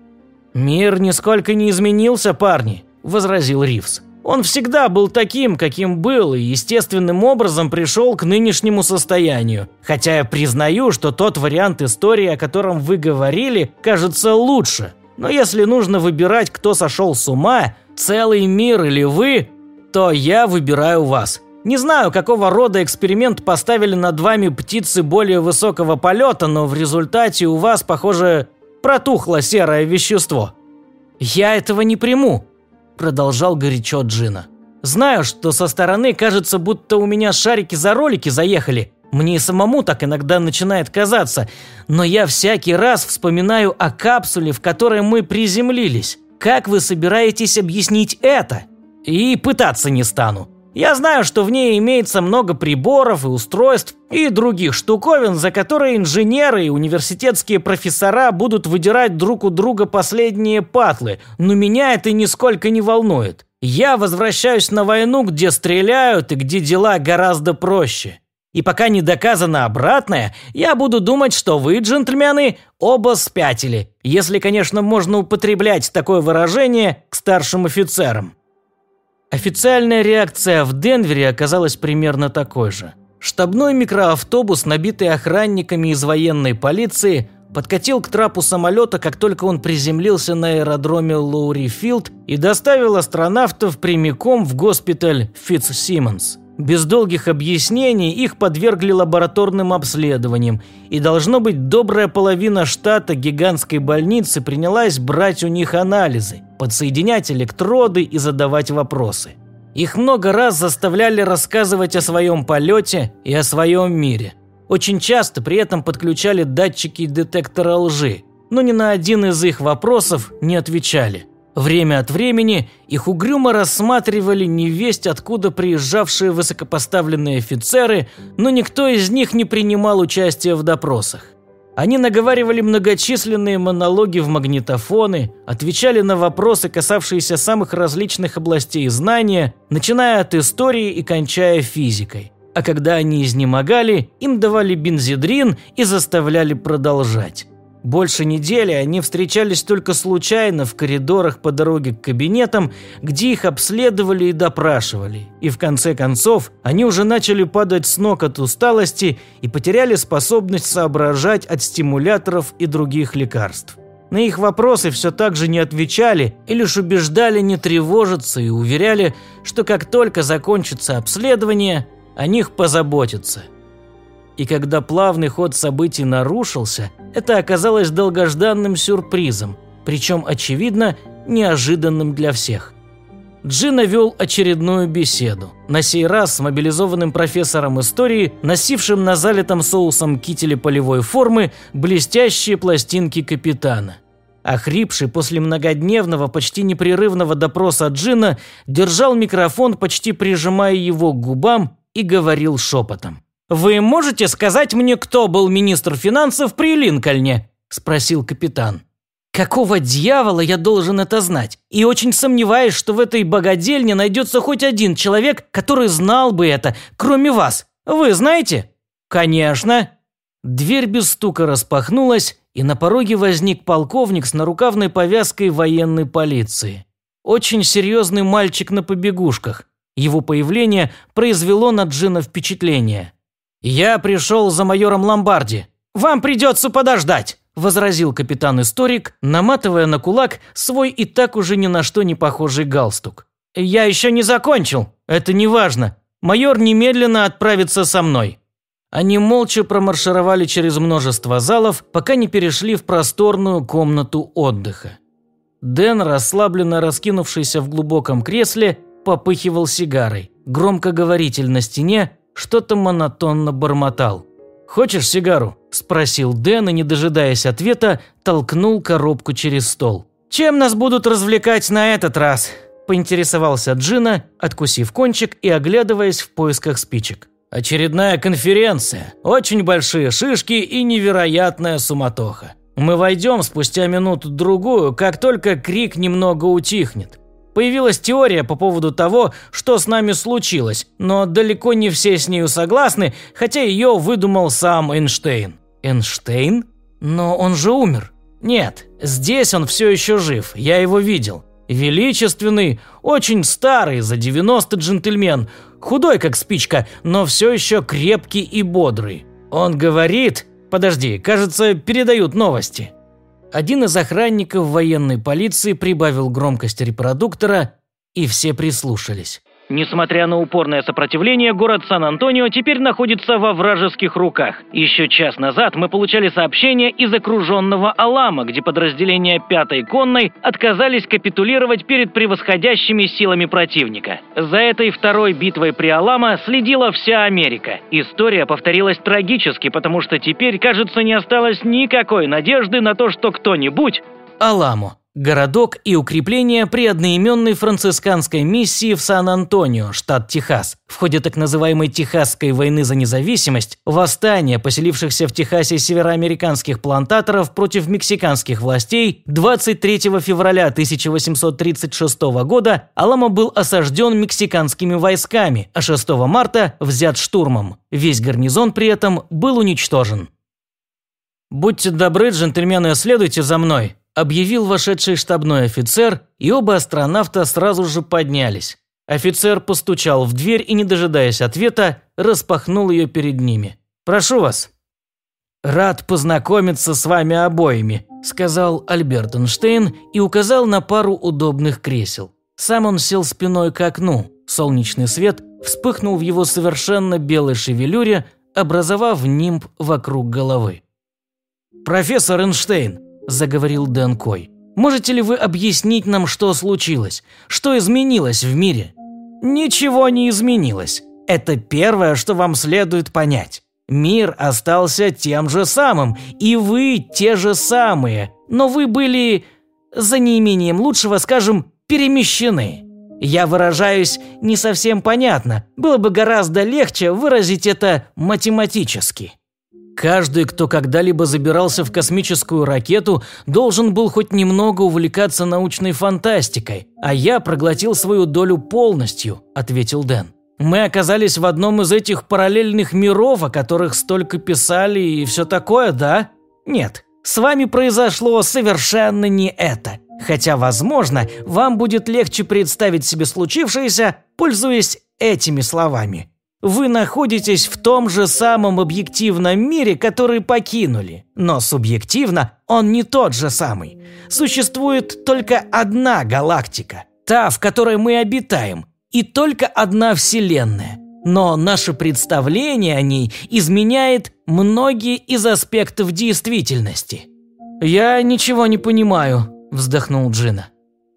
«Мир нисколько не изменился, парни», – возразил Ривз. «Он всегда был таким, каким был, и естественным образом пришел к нынешнему состоянию. Хотя я признаю, что тот вариант истории, о котором вы говорили, кажется лучше. Но если нужно выбирать, кто сошел с ума, целый мир или вы, то я выбираю вас. Не знаю, какого рода эксперимент поставили над вами птицы более высокого полета, но в результате у вас, похоже, протухло серое вещество. «Я этого не приму», – продолжал горячо Джина. «Знаю, что со стороны кажется, будто у меня шарики за ролики заехали, мне и самому так иногда начинает казаться, но я всякий раз вспоминаю о капсуле, в которой мы приземлились. Как вы собираетесь объяснить это? И пытаться не стану. Я знаю, что в ней имеется много приборов и устройств и других штуковин, за которые инженеры и университетские профессора будут выдирать друг у друга последние патлы, но меня это нисколько не волнует. Я возвращаюсь на войну, где стреляют и где дела гораздо проще. И пока не доказано обратное, я буду думать, что вы, джентльмены, оба спятили, если, конечно, можно употреблять такое выражение к старшим офицерам. Официальная реакция в Денвере оказалась примерно такой же. Штабной микроавтобус, набитый охранниками из военной полиции, подкатил к трапу самолета, как только он приземлился на аэродроме Лоури Филд и доставил астронавтов прямиком в госпиталь Фитц-Симмонс. Без долгих объяснений их подвергли лабораторным обследованиям, и должно быть добрая половина штата гигантской больницы принялась брать у них анализы, подсоединять электроды и задавать вопросы. Их много раз заставляли рассказывать о своем полете и о своем мире. Очень часто при этом подключали датчики детектора лжи, но ни на один из их вопросов не отвечали – Время от времени их угрюмо рассматривали невесть, откуда приезжавшие высокопоставленные офицеры, но никто из них не принимал участия в допросах. Они наговаривали многочисленные монологи в магнитофоны, отвечали на вопросы, касавшиеся самых различных областей знания, начиная от истории и кончая физикой. А когда они изнемогали, им давали бензидрин и заставляли продолжать. Больше недели они встречались только случайно в коридорах по дороге к кабинетам, где их обследовали и допрашивали. И в конце концов, они уже начали падать с ног от усталости и потеряли способность соображать от стимуляторов и других лекарств. На их вопросы все так же не отвечали и лишь убеждали не тревожиться и уверяли, что как только закончится обследование, о них позаботятся – и когда плавный ход событий нарушился, это оказалось долгожданным сюрпризом, причем, очевидно, неожиданным для всех. Джина вел очередную беседу, на сей раз с мобилизованным профессором истории, носившим на залитом соусом кителе полевой формы блестящие пластинки капитана. Охрипший после многодневного, почти непрерывного допроса Джина держал микрофон, почти прижимая его к губам, и говорил шепотом. «Вы можете сказать мне, кто был министр финансов при Линкольне?» – спросил капитан. «Какого дьявола я должен это знать? И очень сомневаюсь, что в этой богадельне найдется хоть один человек, который знал бы это, кроме вас. Вы знаете?» «Конечно». Дверь без стука распахнулась, и на пороге возник полковник с нарукавной повязкой военной полиции. Очень серьезный мальчик на побегушках. Его появление произвело на Джина впечатление. «Я пришел за майором Ломбарди. Вам придется подождать», – возразил капитан-историк, наматывая на кулак свой и так уже ни на что не похожий галстук. «Я еще не закончил. Это не важно. Майор немедленно отправится со мной». Они молча промаршировали через множество залов, пока не перешли в просторную комнату отдыха. Дэн, расслабленно раскинувшийся в глубоком кресле, попыхивал сигарой. Громкоговоритель на стене что-то монотонно бормотал. «Хочешь сигару?» – спросил Дэн и, не дожидаясь ответа, толкнул коробку через стол. «Чем нас будут развлекать на этот раз?» – поинтересовался Джина, откусив кончик и оглядываясь в поисках спичек. «Очередная конференция, очень большие шишки и невероятная суматоха. Мы войдем спустя минуту-другую, как только крик немного утихнет. Появилась теория по поводу того, что с нами случилось, но далеко не все с нею согласны, хотя ее выдумал сам Эйнштейн. Эйнштейн? Но он же умер. Нет, здесь он все еще жив, я его видел. Величественный, очень старый, за 90 джентльмен, худой как спичка, но все еще крепкий и бодрый. Он говорит... Подожди, кажется, передают новости. Один из охранников военной полиции прибавил громкость репродуктора, и все прислушались. Несмотря на упорное сопротивление, город Сан-Антонио теперь находится во вражеских руках. Еще час назад мы получали сообщение из окруженного Алама, где подразделения 5-й конной отказались капитулировать перед превосходящими силами противника. За этой второй битвой при Алама следила вся Америка. История повторилась трагически, потому что теперь, кажется, не осталось никакой надежды на то, что кто-нибудь... Аламо Городок и укрепление при одноименной францисканской миссии в Сан-Антонио, штат Техас. В ходе так называемой Техасской войны за независимость, восстания, поселившихся в Техасе североамериканских плантаторов против мексиканских властей, 23 февраля 1836 года Аламо был осажден мексиканскими войсками, а 6 марта взят штурмом. Весь гарнизон при этом был уничтожен. «Будьте добры, джентльмены, следуйте за мной», объявил вошедший штабной офицер, и оба астронавта сразу же поднялись. Офицер постучал в дверь и, не дожидаясь ответа, распахнул ее перед ними. «Прошу вас». «Рад познакомиться с вами обоими», – сказал Альберт Эйнштейн и указал на пару удобных кресел. Сам он сел спиной к окну. Солнечный свет вспыхнул в его совершенно белой шевелюре, образовав нимб вокруг головы. «Профессор Эйнштейн, – заговорил Дэн Кой. «Можете ли вы объяснить нам, что случилось? Что изменилось в мире?» «Ничего не изменилось. Это первое, что вам следует понять. Мир остался тем же самым, и вы те же самые, но вы были, за неимением лучшего, скажем, перемещены. Я выражаюсь не совсем понятно, было бы гораздо легче выразить это математически». Каждый, кто когда-либо забирался в космическую ракету, должен был хоть немного увлекаться научной фантастикой, а я проглотил свою долю полностью», – ответил Дэн. «Мы оказались в одном из этих параллельных миров, о которых столько писали и все такое, да? Нет, с вами произошло совершенно не это. Хотя, возможно, вам будет легче представить себе случившееся, пользуясь этими словами. Вы находитесь в том же самом объективном мире, который покинули, но субъективно он не тот же самый. Существует только одна галактика, та, в которой мы обитаем, и только одна Вселенная. Но наше представление о ней изменяет многие из аспектов действительности. «Я ничего не понимаю», – вздохнул Джина.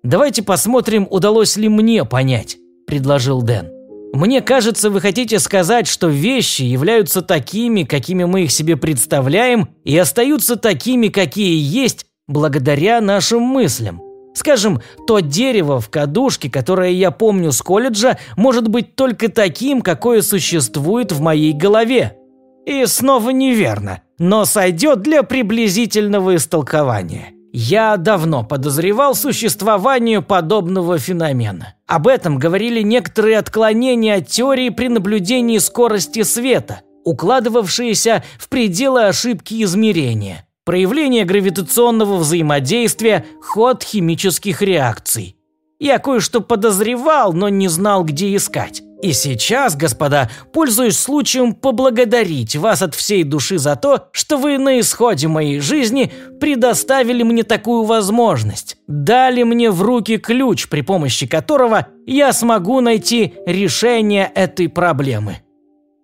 «Давайте посмотрим, удалось ли мне понять», – предложил Дэн. Мне кажется, вы хотите сказать, что вещи являются такими, какими мы их себе представляем, и остаются такими, какие есть, благодаря нашим мыслям. Скажем, то дерево в кадушке, которое я помню с колледжа, может быть только таким, какое существует в моей голове. И снова неверно, но сойдет для приблизительного истолкования. Я давно подозревал существование подобного феномена. Об этом говорили некоторые отклонения от теории при наблюдении скорости света, укладывавшиеся в пределы ошибки измерения, проявление гравитационного взаимодействия, ход химических реакций. Я кое-что подозревал, но не знал, где искать. И сейчас, господа, пользуюсь случаем поблагодарить вас от всей души за то, что вы на исходе моей жизни предоставили мне такую возможность, дали мне в руки ключ, при помощи которого я смогу найти решение этой проблемы.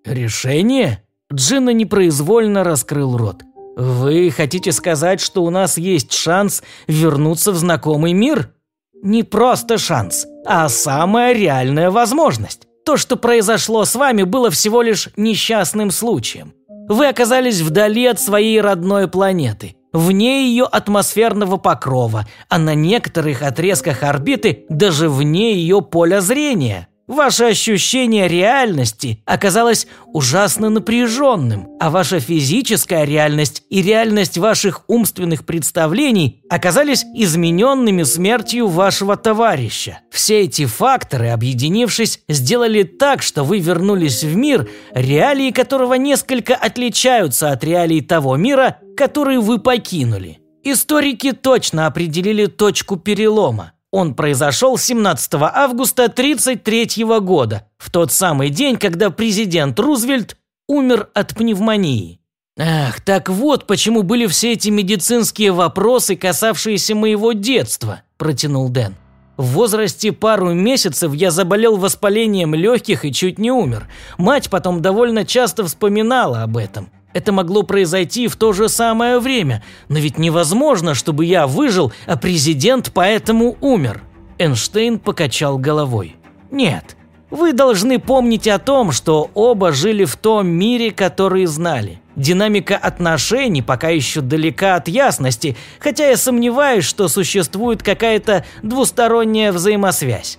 Решение? Джина непроизвольно раскрыл рот. Вы хотите сказать, что у нас есть шанс вернуться в знакомый мир? Не просто шанс, а самая реальная возможность. То, что произошло с вами, было всего лишь несчастным случаем. Вы оказались вдали от своей родной планеты, вне ее атмосферного покрова, а на некоторых отрезках орбиты даже вне ее поля зрения. Ваше ощущение реальности оказалось ужасно напряженным, а ваша физическая реальность и реальность ваших умственных представлений оказались измененными смертью вашего товарища. Все эти факторы, объединившись, сделали так, что вы вернулись в мир, реалии которого несколько отличаются от реалий того мира, который вы покинули. Историки точно определили точку перелома. Он произошел 17 августа 1933 года, в тот самый день, когда президент Рузвельт умер от пневмонии. Ах, так вот почему были все эти медицинские вопросы, касавшиеся моего детства, протянул Дэн. В возрасте пару месяцев я заболел воспалением легких и чуть не умер. Мать потом довольно часто вспоминала об этом. Это могло произойти в то же самое время, но ведь невозможно, чтобы я выжил, а президент поэтому умер. Эйнштейн покачал головой. Нет, вы должны помнить о том, что оба жили в том мире, который знали. Динамика отношений пока еще далека от ясности, хотя я сомневаюсь, что существует какая-то двусторонняя взаимосвязь.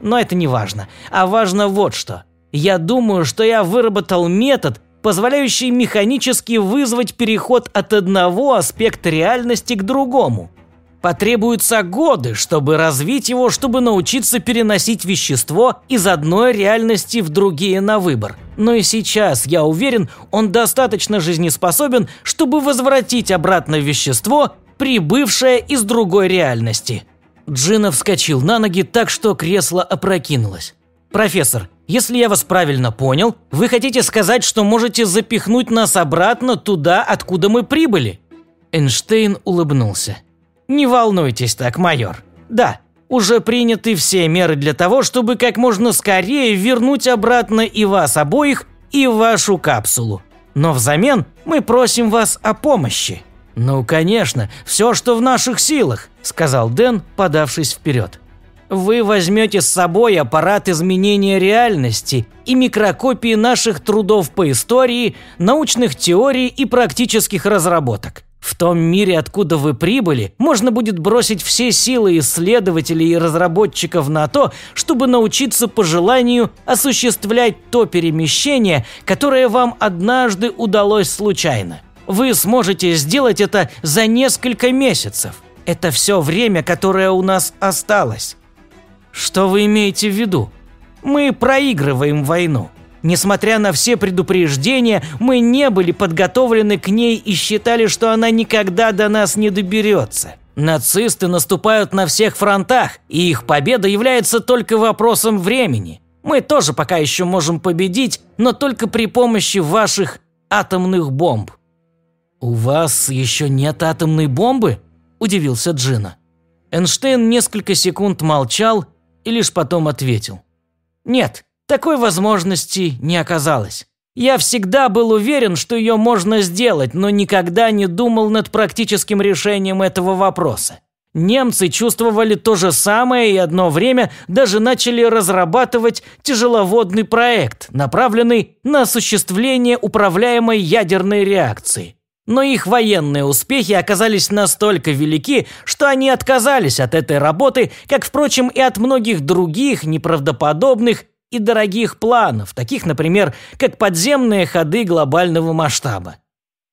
Но это не важно. А важно вот что. Я думаю, что я выработал метод, позволяющий механически вызвать переход от одного аспекта реальности к другому. Потребуются годы, чтобы развить его, чтобы научиться переносить вещество из одной реальности в другие на выбор. Но и сейчас, я уверен, он достаточно жизнеспособен, чтобы возвратить обратно вещество, прибывшее из другой реальности. Джина вскочил на ноги так, что кресло опрокинулось. «Профессор, если я вас правильно понял, вы хотите сказать, что можете запихнуть нас обратно туда, откуда мы прибыли?» Эйнштейн улыбнулся. «Не волнуйтесь так, майор. Да, уже приняты все меры для того, чтобы как можно скорее вернуть обратно и вас обоих, и вашу капсулу. Но взамен мы просим вас о помощи». «Ну, конечно, все, что в наших силах», – сказал Дэн, подавшись вперед. Вы возьмете с собой аппарат изменения реальности и микрокопии наших трудов по истории, научных теорий и практических разработок. В том мире, откуда вы прибыли, можно будет бросить все силы исследователей и разработчиков на то, чтобы научиться по желанию осуществлять то перемещение, которое вам однажды удалось случайно. Вы сможете сделать это за несколько месяцев. Это все время, которое у нас осталось. Что вы имеете в виду? Мы проигрываем войну. Несмотря на все предупреждения, мы не были подготовлены к ней и считали, что она никогда до нас не доберется. Нацисты наступают на всех фронтах, и их победа является только вопросом времени. Мы тоже пока еще можем победить, но только при помощи ваших атомных бомб. «У вас еще нет атомной бомбы?» – удивился Джина. Эйнштейн несколько секунд молчал, и лишь потом ответил. «Нет, такой возможности не оказалось. Я всегда был уверен, что ее можно сделать, но никогда не думал над практическим решением этого вопроса. Немцы чувствовали то же самое и одно время даже начали разрабатывать тяжеловодный проект, направленный на осуществление управляемой ядерной реакции. Но их военные успехи оказались настолько велики, что они отказались от этой работы, как, впрочем, и от многих других неправдоподобных и дорогих планов, таких, например, как подземные ходы глобального масштаба.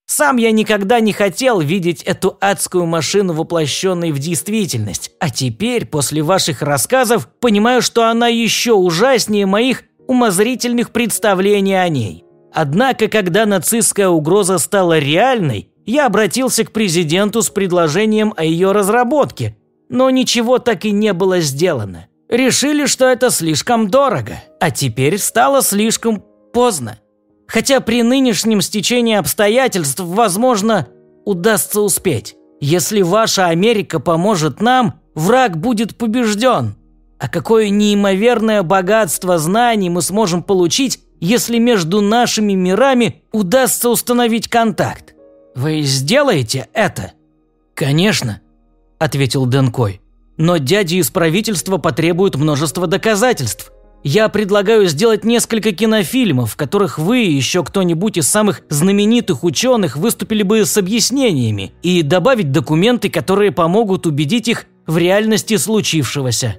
Сам я никогда не хотел видеть эту адскую машину воплощенной в действительность, а теперь, после ваших рассказов, понимаю, что она еще ужаснее моих умозрительных представлений о ней. Однако, когда нацистская угроза стала реальной, я обратился к президенту с предложением о ее разработке, но ничего так и не было сделано. Решили, что это слишком дорого, а теперь стало слишком поздно. Хотя при нынешнем стечении обстоятельств, возможно, удастся успеть. Если ваша Америка поможет нам, враг будет побежден. А какое неимоверное богатство знаний мы сможем получить, если между нашими мирами удастся установить контакт. Вы сделаете это?» «Конечно», – ответил Денкой. «Но дяди из правительства потребуют множество доказательств. Я предлагаю сделать несколько кинофильмов, в которых вы и еще кто-нибудь из самых знаменитых ученых выступили бы с объяснениями, и добавить документы, которые помогут убедить их в реальности случившегося».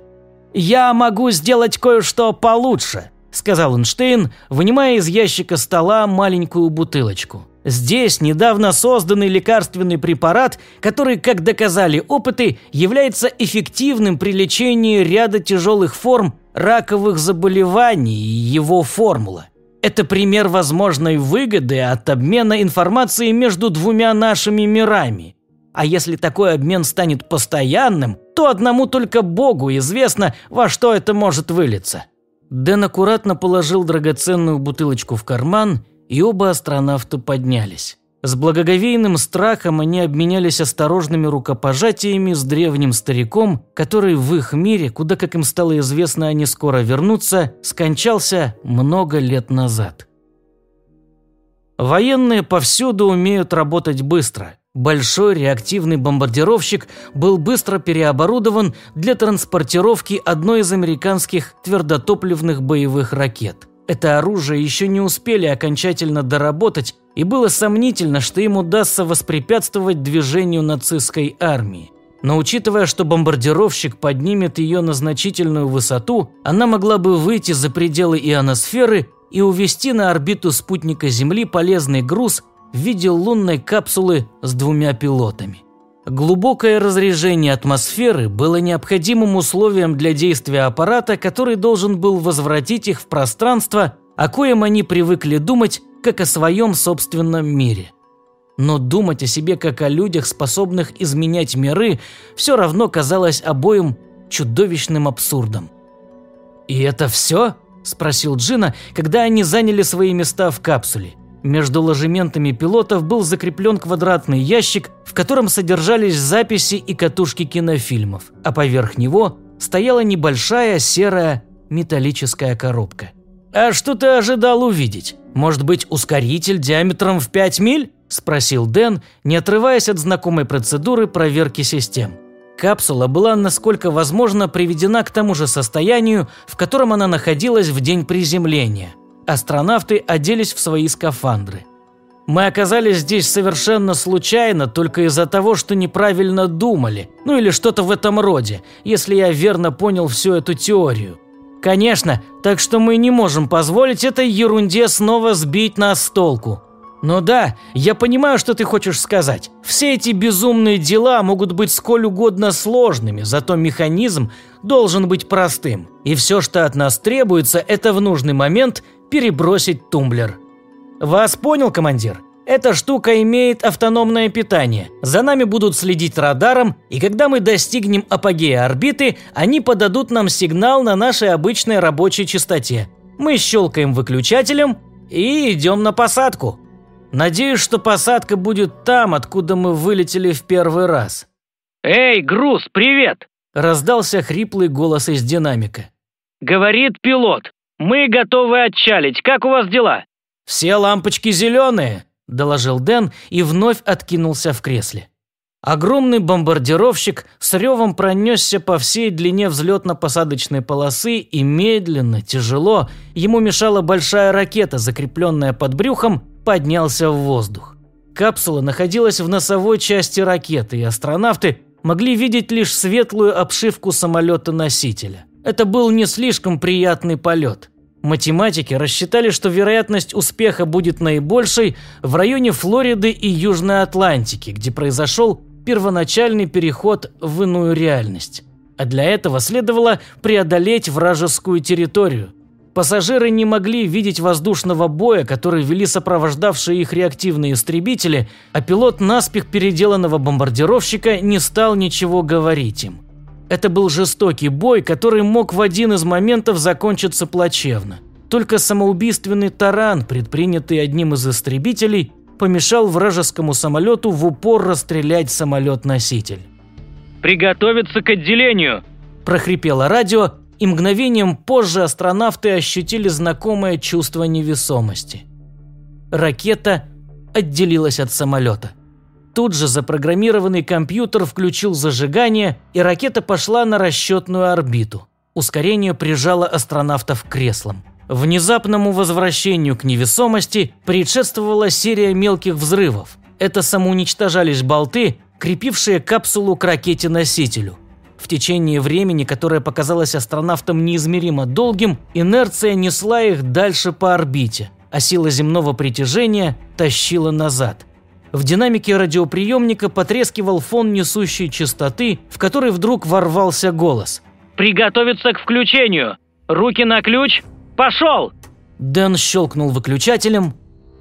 «Я могу сделать кое-что получше», – сказал Эйнштейн, вынимая из ящика стола маленькую бутылочку. Здесь недавно созданный лекарственный препарат, который, как доказали опыты, является эффективным при лечении ряда тяжелых форм раковых заболеваний и его формула. Это пример возможной выгоды от обмена информацией между двумя нашими мирами. А если такой обмен станет постоянным, то одному только Богу известно, во что это может вылиться. Дэн аккуратно положил драгоценную бутылочку в карман и оба астронавта поднялись. С благоговейным страхом они обменялись осторожными рукопожатиями с древним стариком, который в их мире, куда, как им стало известно, они скоро вернутся, скончался много лет назад. Военные повсюду умеют работать быстро. Большой реактивный бомбардировщик был быстро переоборудован для транспортировки одной из американских твердотопливных боевых ракет – это оружие еще не успели окончательно доработать, и было сомнительно, что им удастся воспрепятствовать движению нацистской армии. Но учитывая, что бомбардировщик поднимет ее на значительную высоту, она могла бы выйти за пределы ионосферы и увести на орбиту спутника Земли полезный груз в виде лунной капсулы с двумя пилотами. Глубокое разрежение атмосферы было необходимым условием для действия аппарата, который должен был возвратить их в пространство, о коем они привыкли думать, как о своем собственном мире. Но думать о себе как о людях, способных изменять миры, все равно казалось обоим чудовищным абсурдом. «И это все?» – спросил Джина, когда они заняли свои места в капсуле – между ложементами пилотов был закреплен квадратный ящик, в котором содержались записи и катушки кинофильмов, а поверх него стояла небольшая серая металлическая коробка. «А что ты ожидал увидеть? Может быть, ускоритель диаметром в 5 миль?» – спросил Дэн, не отрываясь от знакомой процедуры проверки систем. Капсула была, насколько возможно, приведена к тому же состоянию, в котором она находилась в день приземления – Астронавты оделись в свои скафандры. Мы оказались здесь совершенно случайно, только из-за того, что неправильно думали, ну или что-то в этом роде, если я верно понял всю эту теорию. Конечно, так что мы не можем позволить этой ерунде снова сбить нас с толку. Но да, я понимаю, что ты хочешь сказать. Все эти безумные дела могут быть сколь угодно сложными, зато механизм должен быть простым. И все, что от нас требуется, это в нужный момент перебросить тумблер. Вас понял, командир? Эта штука имеет автономное питание. За нами будут следить радаром, и когда мы достигнем апогея орбиты, они подадут нам сигнал на нашей обычной рабочей частоте. Мы щелкаем выключателем и идем на посадку. Надеюсь, что посадка будет там, откуда мы вылетели в первый раз. «Эй, груз, привет!» – раздался хриплый голос из динамика. «Говорит пилот. Мы готовы отчалить. Как у вас дела?» «Все лампочки зеленые», – доложил Дэн и вновь откинулся в кресле. Огромный бомбардировщик с ревом пронесся по всей длине взлетно-посадочной полосы и медленно, тяжело, ему мешала большая ракета, закрепленная под брюхом, поднялся в воздух. Капсула находилась в носовой части ракеты, и астронавты могли видеть лишь светлую обшивку самолета-носителя. Это был не слишком приятный полет. Математики рассчитали, что вероятность успеха будет наибольшей в районе Флориды и Южной Атлантики, где произошел первоначальный переход в иную реальность. А для этого следовало преодолеть вражескую территорию. Пассажиры не могли видеть воздушного боя, который вели сопровождавшие их реактивные истребители, а пилот наспех переделанного бомбардировщика не стал ничего говорить им. Это был жестокий бой, который мог в один из моментов закончиться плачевно. Только самоубийственный таран, предпринятый одним из истребителей, помешал вражескому самолету в упор расстрелять самолет-носитель. «Приготовиться к отделению!» – прохрипело радио, и мгновением позже астронавты ощутили знакомое чувство невесомости. Ракета отделилась от самолета – Тут же запрограммированный компьютер включил зажигание, и ракета пошла на расчетную орбиту. Ускорение прижало астронавтов к креслам. Внезапному возвращению к невесомости предшествовала серия мелких взрывов. Это самоуничтожались болты, крепившие капсулу к ракете-носителю. В течение времени, которое показалось астронавтам неизмеримо долгим, инерция несла их дальше по орбите, а сила земного притяжения тащила назад. В динамике радиоприемника потрескивал фон несущей частоты, в который вдруг ворвался голос. «Приготовиться к включению! Руки на ключ! Пошел!» Дэн щелкнул выключателем,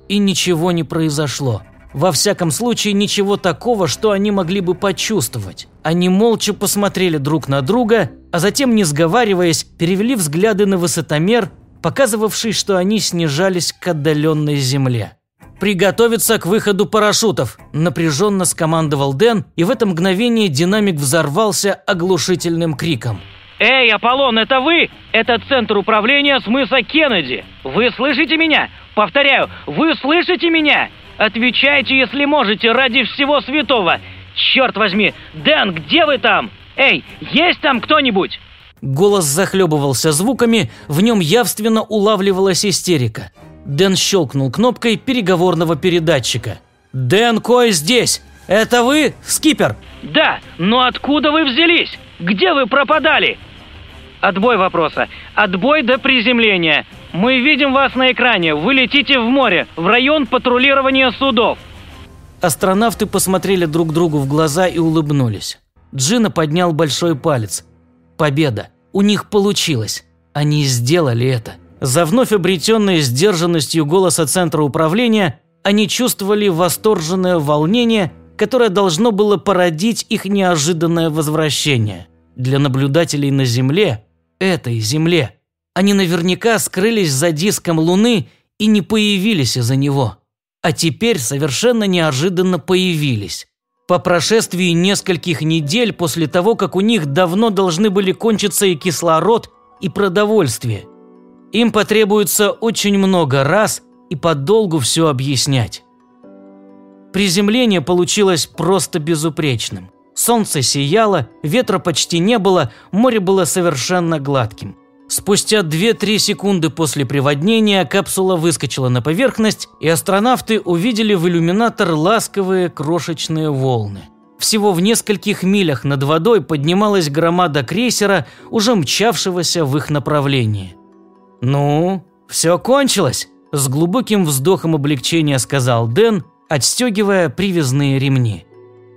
и ничего не произошло. Во всяком случае, ничего такого, что они могли бы почувствовать. Они молча посмотрели друг на друга, а затем, не сговариваясь, перевели взгляды на высотомер, показывавший, что они снижались к отдаленной земле. «Приготовиться к выходу парашютов!» – напряженно скомандовал Дэн, и в это мгновение динамик взорвался оглушительным криком. «Эй, Аполлон, это вы? Это центр управления с мыса Кеннеди! Вы слышите меня? Повторяю, вы слышите меня? Отвечайте, если можете, ради всего святого! Черт возьми! Дэн, где вы там? Эй, есть там кто-нибудь?» Голос захлебывался звуками, в нем явственно улавливалась истерика. Дэн щелкнул кнопкой переговорного передатчика. «Дэн Кой здесь! Это вы, скипер?» «Да, но откуда вы взялись? Где вы пропадали?» Отбой вопроса. Отбой до приземления. Мы видим вас на экране. Вы летите в море, в район патрулирования судов. Астронавты посмотрели друг другу в глаза и улыбнулись. Джина поднял большой палец. Победа. У них получилось. Они сделали это. За вновь обретенной сдержанностью голоса Центра управления они чувствовали восторженное волнение, которое должно было породить их неожиданное возвращение. Для наблюдателей на Земле этой Земле. Они наверняка скрылись за диском Луны и не появились из-за него. А теперь совершенно неожиданно появились. По прошествии нескольких недель после того, как у них давно должны были кончиться и кислород, и продовольствие. Им потребуется очень много раз и подолгу все объяснять. Приземление получилось просто безупречным. Солнце сияло, ветра почти не было, море было совершенно гладким. Спустя 2-3 секунды после приводнения капсула выскочила на поверхность, и астронавты увидели в иллюминатор ласковые крошечные волны. Всего в нескольких милях над водой поднималась громада крейсера, уже мчавшегося в их направлении. «Ну, все кончилось», – с глубоким вздохом облегчения сказал Дэн, отстегивая привязные ремни.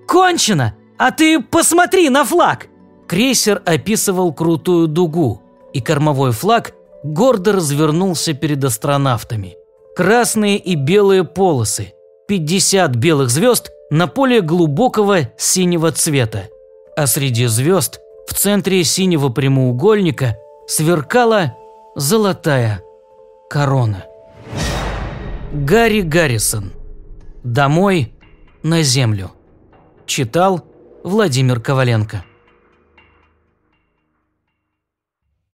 «Кончено!» «А ты посмотри на флаг!» Крейсер описывал крутую дугу, и кормовой флаг гордо развернулся перед астронавтами. Красные и белые полосы, 50 белых звезд на поле глубокого синего цвета. А среди звезд, в центре синего прямоугольника, сверкала золотая корона. Гарри Гаррисон. Домой на землю. Читал Владимир Коваленко.